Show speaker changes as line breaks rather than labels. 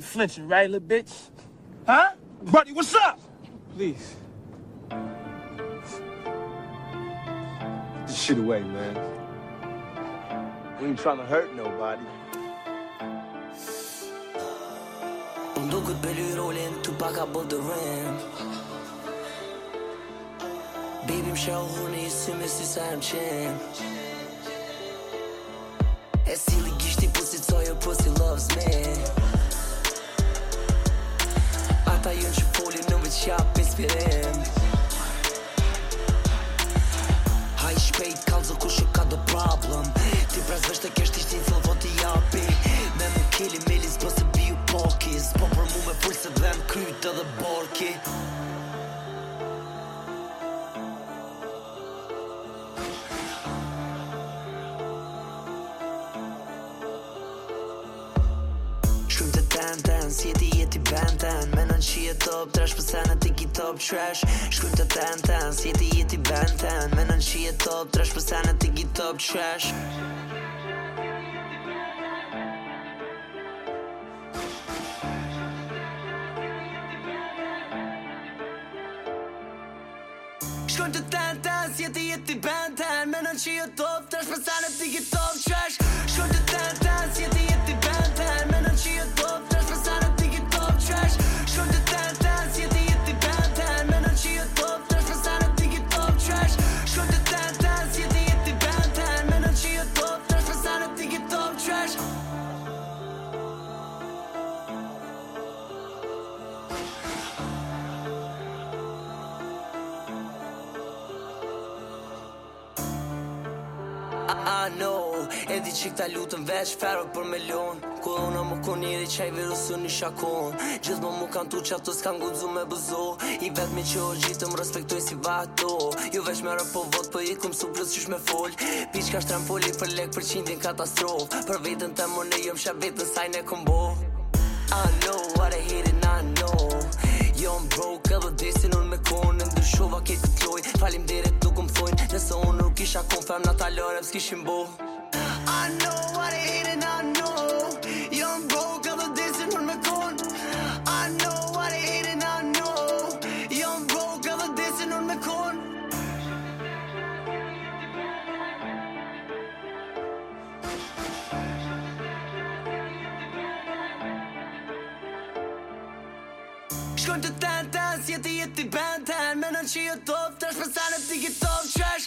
You flinching, right, little bitch? Huh? Buddy, what's up? Please. Get this shit away, man. We ain't trying to hurt nobody.
sa jënë që foli në vëtë qapë inspirim Haj shpejt kalzo ku shë ka do problem Ti prez vështë të kesht ishtin cilë vëtë japi Me më kili mili zbë se biju poki Po për mu me pull se dhem krytë dhe borki Shumë të ten ten penten Menon që je top trash Pëse në tiki top trash Shkull të tenten Si jeti jeti benten Menon që je top trash Pëse në tiki top trash
Shkull të tenten Si jeti jeti benten Menon që je top trash Pëse në tiki top trash
I know Edhi qik ta lutën veç ferë për me lon Ku dhe unë më koniri që i virusu një shakon Gjithë më më kanë tu që ato s'kanë gudzu me bëzo I vetë me që o gjithë më respektoj si vato Jo veç me rëpo vot për po i këmë su plus qysh me fol Pi që ka shtrem për lek për qindin katastrof Për vetën të më në jëmë shë vetën sajnë e këmbo I know what I hate I know Jo më broke edhe desin unë me konë Ndërshova ketë të tloj falim dire qa kon them në talore pës kishim bo
I know what I hate and I know Jom broke edhe disin mën me kon I know what I hate and I know Jom broke edhe disin mën me kon Shkojnë të ten ten, si jeti jeti ben ten Menon që jo top, të për sanë ti ki top trash